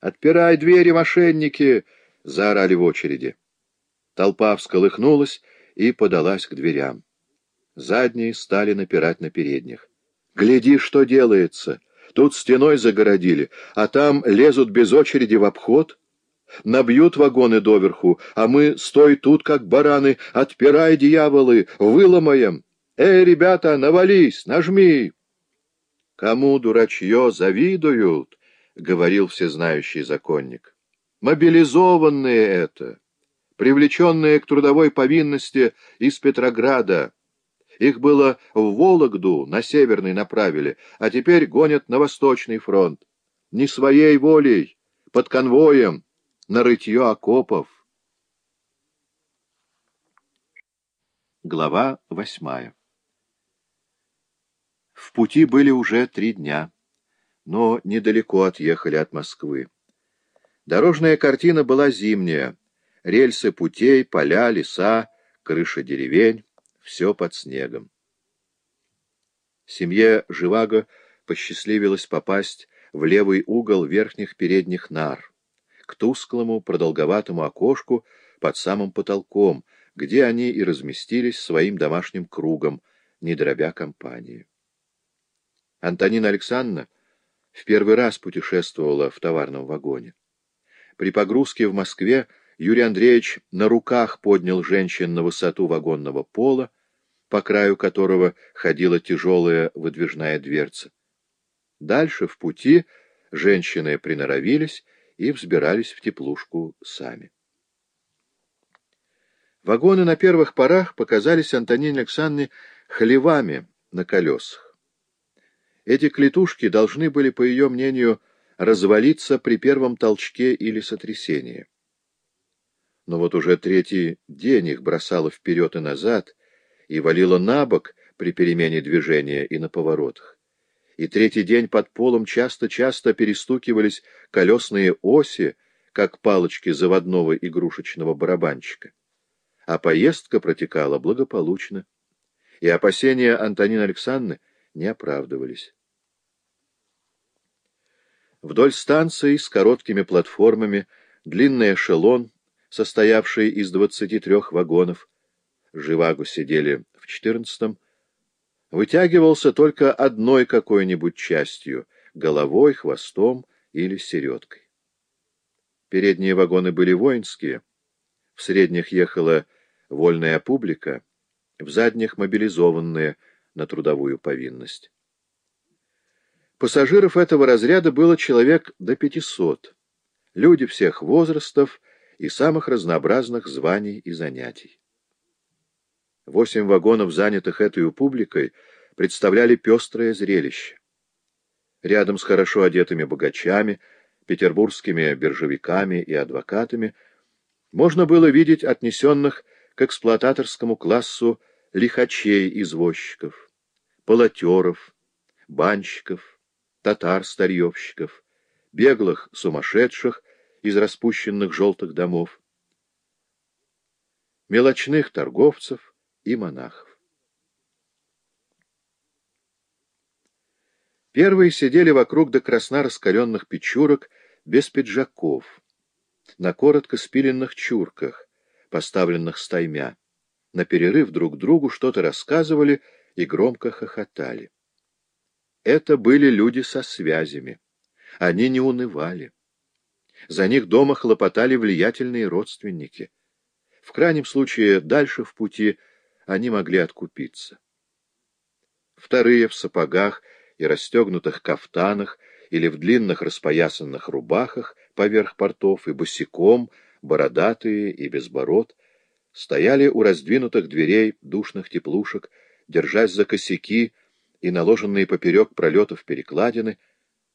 «Отпирай двери, мошенники!» — заорали в очереди. Толпа всколыхнулась и подалась к дверям. Задние стали напирать на передних. «Гляди, что делается! Тут стеной загородили, а там лезут без очереди в обход. Набьют вагоны доверху, а мы, стой тут, как бараны, отпирай, дьяволы, выломаем! Эй, ребята, навались, нажми!» «Кому, дурачье, завидуют?» — говорил всезнающий законник. «Мобилизованные это, привлеченные к трудовой повинности из Петрограда». Их было в Вологду, на Северный направили, а теперь гонят на Восточный фронт. Не своей волей, под конвоем, на рытье окопов. Глава восьмая В пути были уже три дня, но недалеко отъехали от Москвы. Дорожная картина была зимняя. Рельсы путей, поля, леса, крыши деревень все под снегом. Семье Живаго посчастливилось попасть в левый угол верхних передних нар, к тусклому продолговатому окошку под самым потолком, где они и разместились своим домашним кругом, не дробя компании. Антонина Александровна в первый раз путешествовала в товарном вагоне. При погрузке в Москве Юрий Андреевич на руках поднял женщин на высоту вагонного пола, по краю которого ходила тяжелая выдвижная дверца. Дальше, в пути, женщины приноровились и взбирались в теплушку сами. Вагоны на первых порах показались Антонине Александровне хлевами на колесах. Эти клетушки должны были, по ее мнению, развалиться при первом толчке или сотрясении но вот уже третий день их бросало вперед и назад и валило на бок при перемене движения и на поворотах. И третий день под полом часто-часто перестукивались колесные оси, как палочки заводного игрушечного барабанчика. А поездка протекала благополучно, и опасения Антонины Александровны не оправдывались. Вдоль станции с короткими платформами длинный эшелон состоявший из двадцати трех вагонов, Живаго сидели в четырнадцатом, вытягивался только одной какой-нибудь частью — головой, хвостом или середкой. Передние вагоны были воинские, в средних ехала вольная публика, в задних — мобилизованные на трудовую повинность. Пассажиров этого разряда было человек до пятисот, люди всех возрастов и самых разнообразных званий и занятий. Восемь вагонов, занятых этой публикой, представляли пестрое зрелище. Рядом с хорошо одетыми богачами, петербургскими биржевиками и адвокатами можно было видеть отнесенных к эксплуататорскому классу лихачей-извозчиков, полотеров, банщиков, татар-старьевщиков, беглых сумасшедших из распущенных желтых домов, мелочных торговцев и монахов. Первые сидели вокруг до красна раскаленных печурок без пиджаков, на коротко спиленных чурках, поставленных стаймя. На перерыв друг другу что-то рассказывали и громко хохотали. Это были люди со связями. Они не унывали. За них дома хлопотали влиятельные родственники. В крайнем случае, дальше в пути они могли откупиться. Вторые в сапогах и расстегнутых кафтанах или в длинных распоясанных рубахах поверх портов и босиком, бородатые и безбород, стояли у раздвинутых дверей душных теплушек, держась за косяки и наложенные поперек пролетов перекладины,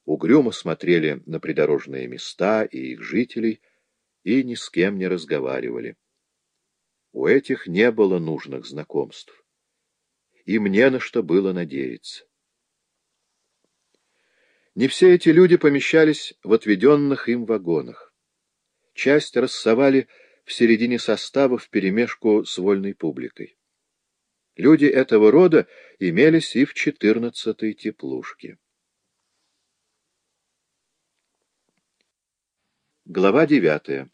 угрюмо смотрели на придорожные места и их жителей и ни с кем не разговаривали. У этих не было нужных знакомств. Им не на что было надеяться. Не все эти люди помещались в отведенных им вагонах. Часть рассовали в середине состава вперемешку с вольной публикой. Люди этого рода имелись и в четырнадцатой теплушке. Глава девятая